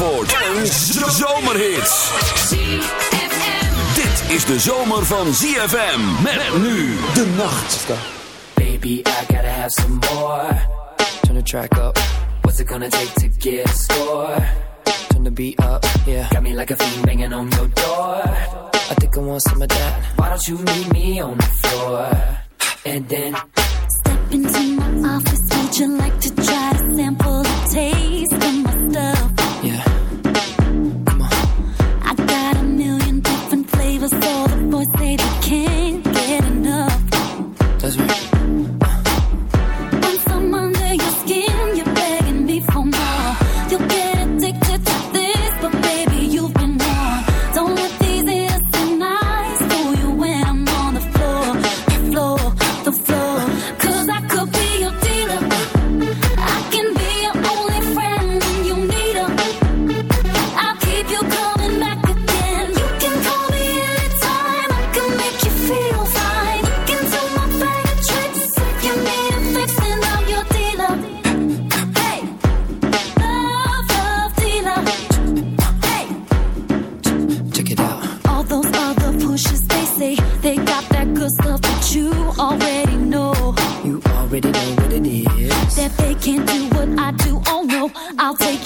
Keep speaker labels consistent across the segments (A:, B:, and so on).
A: en zomerhits. Dit is de zomer van ZFM. Met nu de nacht.
B: Baby, I gotta have some more. Turn the track up. What's it gonna take to get score? Turn the beat up, yeah. Got me like a fiend banging on your door. I think I want some of that. Why don't you meet me on the floor? And then...
C: Step into my office, would you like to try to sample the taste they can. they
B: can't do what I do.
D: Oh no, I'll take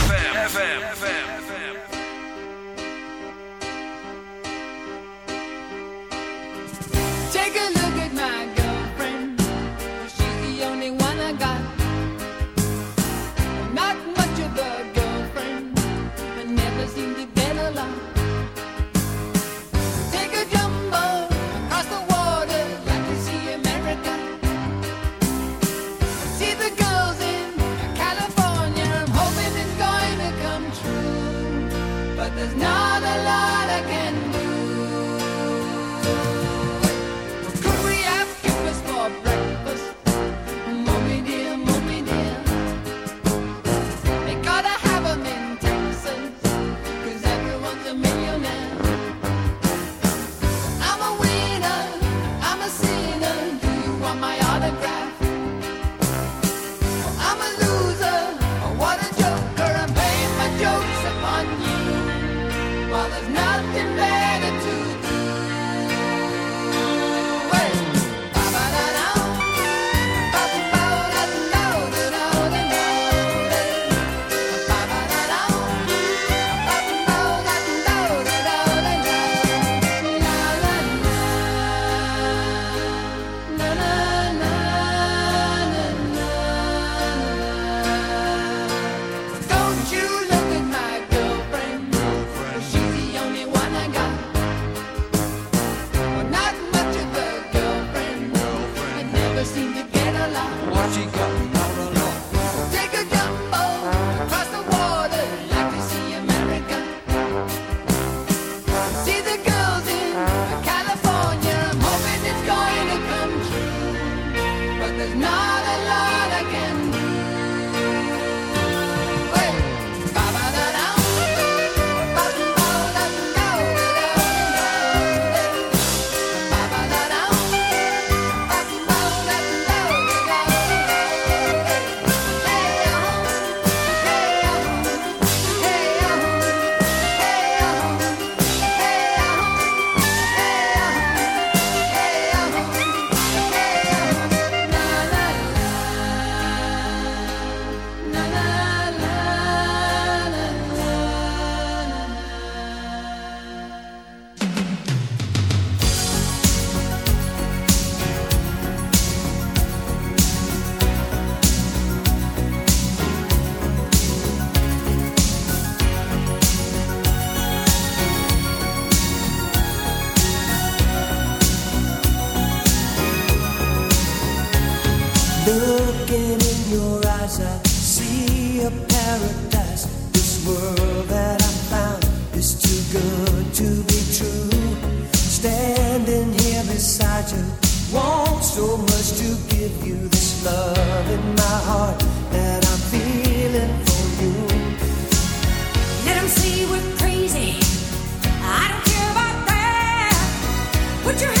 B: Put your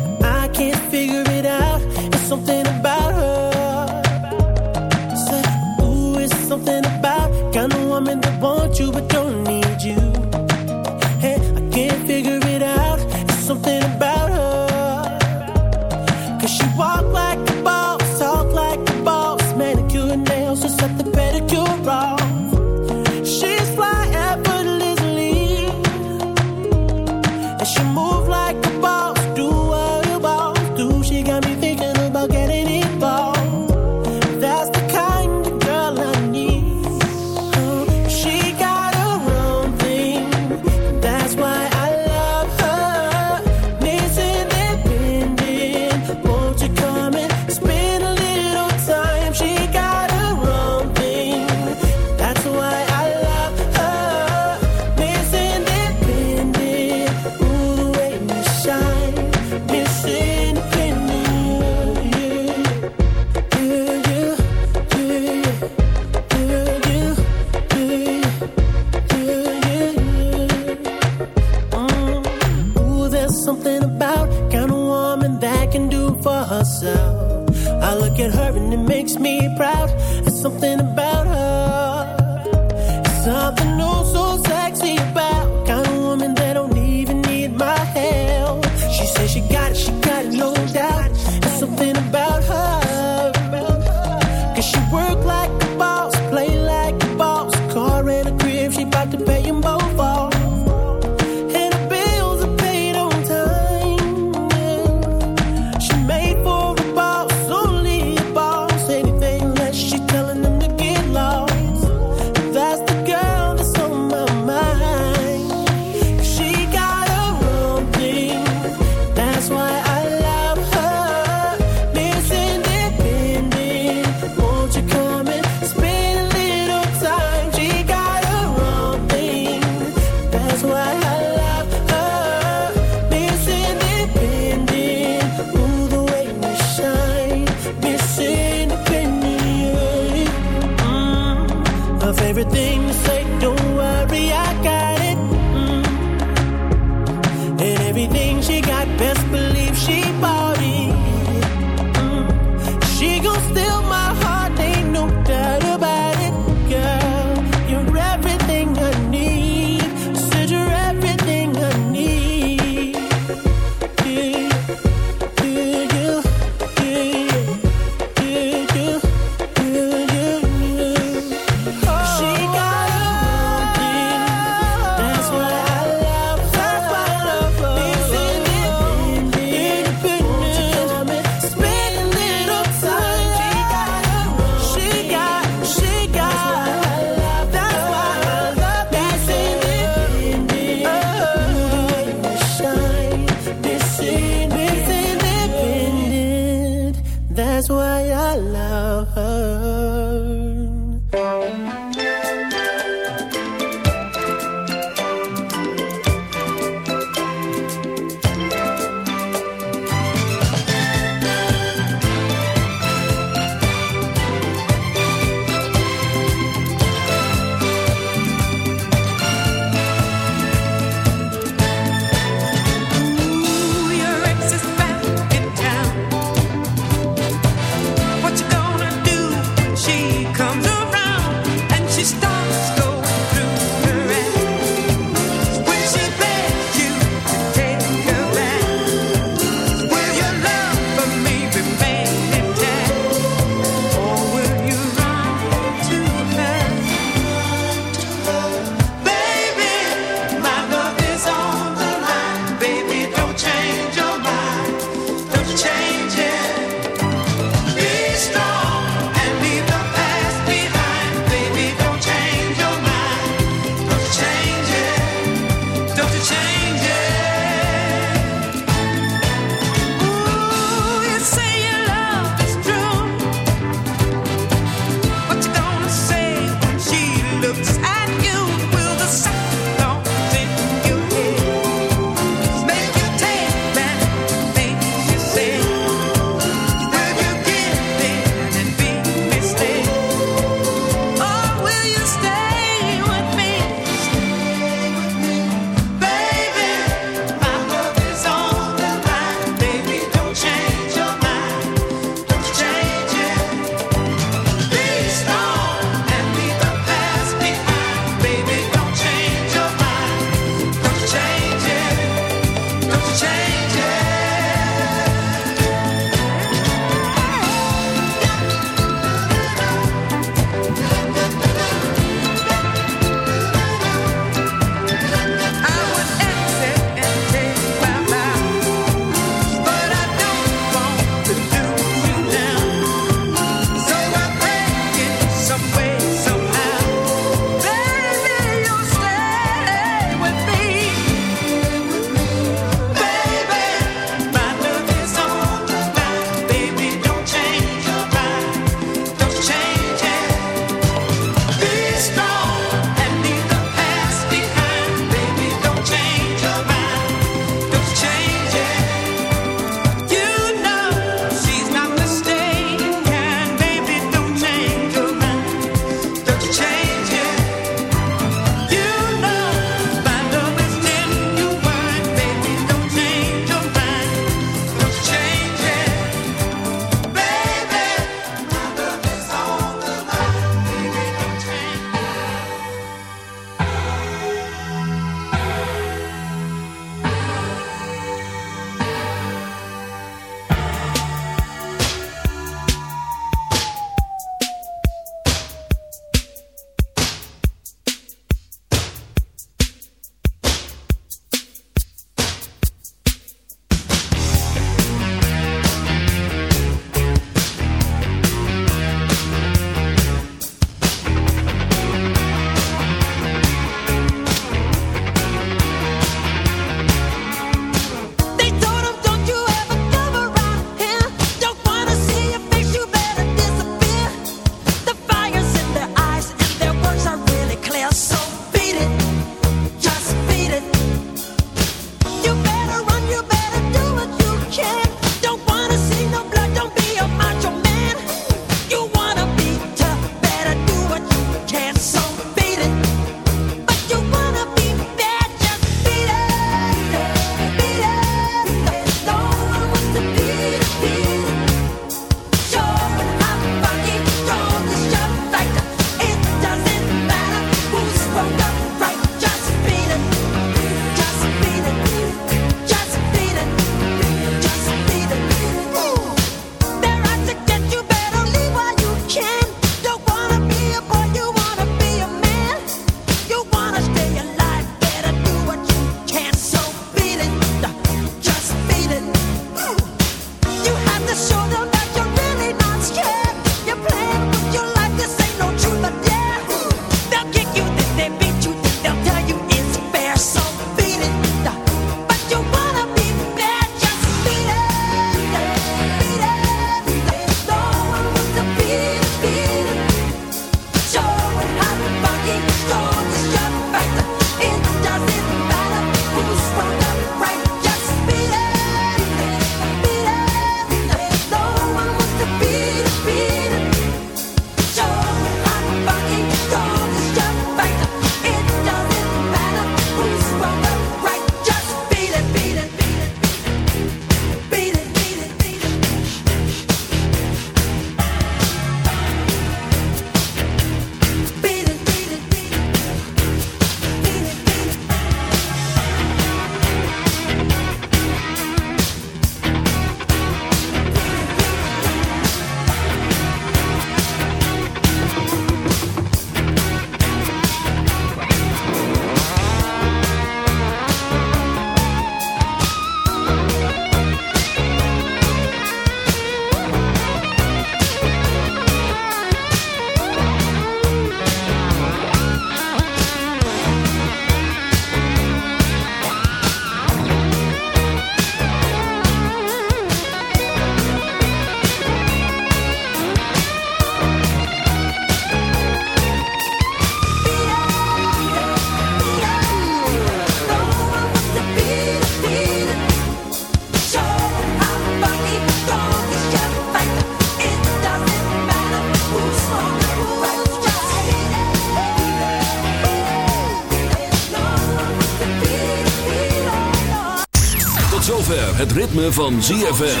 A: Ritme van ZFM.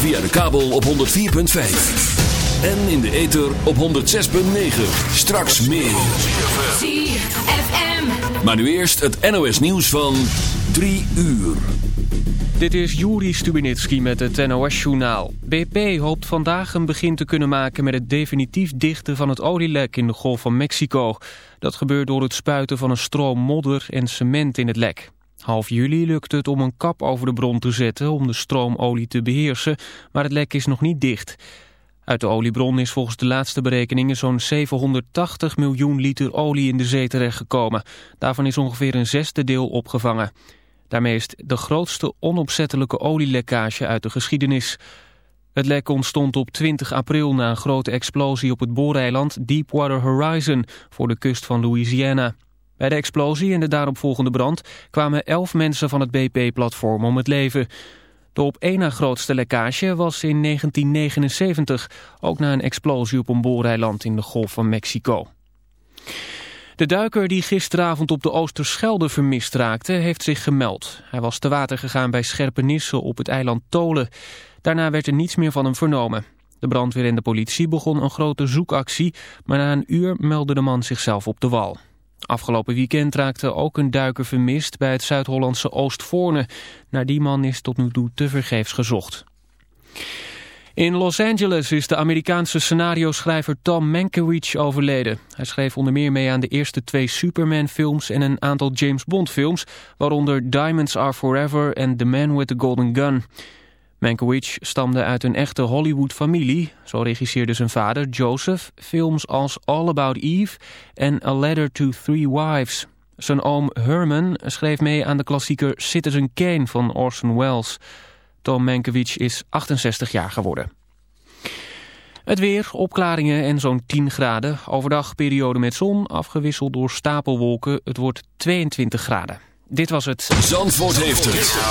A: Via de kabel op 104.5. En in de ether op 106.9. Straks meer.
E: ZFM.
A: Maar nu eerst het NOS nieuws van 3 uur.
F: Dit is Juri Stubinitski met het NOS-journaal. BP hoopt vandaag een begin te kunnen maken met het definitief dichten van het olielek in de Golf van Mexico. Dat gebeurt door het spuiten van een stroom modder en cement in het lek. Half juli lukt het om een kap over de bron te zetten om de stroomolie te beheersen, maar het lek is nog niet dicht. Uit de oliebron is volgens de laatste berekeningen zo'n 780 miljoen liter olie in de zee terechtgekomen. Daarvan is ongeveer een zesde deel opgevangen. Daarmee is de grootste onopzettelijke olielekkage uit de geschiedenis. Het lek ontstond op 20 april na een grote explosie op het booreiland Deepwater Horizon voor de kust van Louisiana. Bij de explosie en de daaropvolgende brand kwamen 11 mensen van het BP-platform om het leven. De op één na grootste lekkage was in 1979, ook na een explosie op een booreiland in de Golf van Mexico. De duiker die gisteravond op de Oosterschelde vermist raakte, heeft zich gemeld. Hij was te water gegaan bij Scherpenisse op het eiland Tolen. Daarna werd er niets meer van hem vernomen. De brandweer en de politie begon een grote zoekactie, maar na een uur meldde de man zichzelf op de wal. Afgelopen weekend raakte ook een duiker vermist bij het Zuid-Hollandse Oostvoorne. Naar die man is tot nu toe tevergeefs gezocht. In Los Angeles is de Amerikaanse scenario-schrijver Tom Mankiewicz overleden. Hij schreef onder meer mee aan de eerste twee Superman-films en een aantal James Bond-films, waaronder Diamonds Are Forever en The Man with the Golden Gun. Mankiewicz stamde uit een echte Hollywood-familie. Zo regisseerde zijn vader, Joseph, films als All About Eve en A Letter to Three Wives. Zijn oom Herman schreef mee aan de klassieker Citizen Kane van Orson Welles. Tom Mankiewicz is 68 jaar geworden. Het weer, opklaringen en zo'n 10 graden. Overdag periode met zon, afgewisseld door stapelwolken. Het wordt 22 graden. Dit was het.
A: Zandvoort heeft het.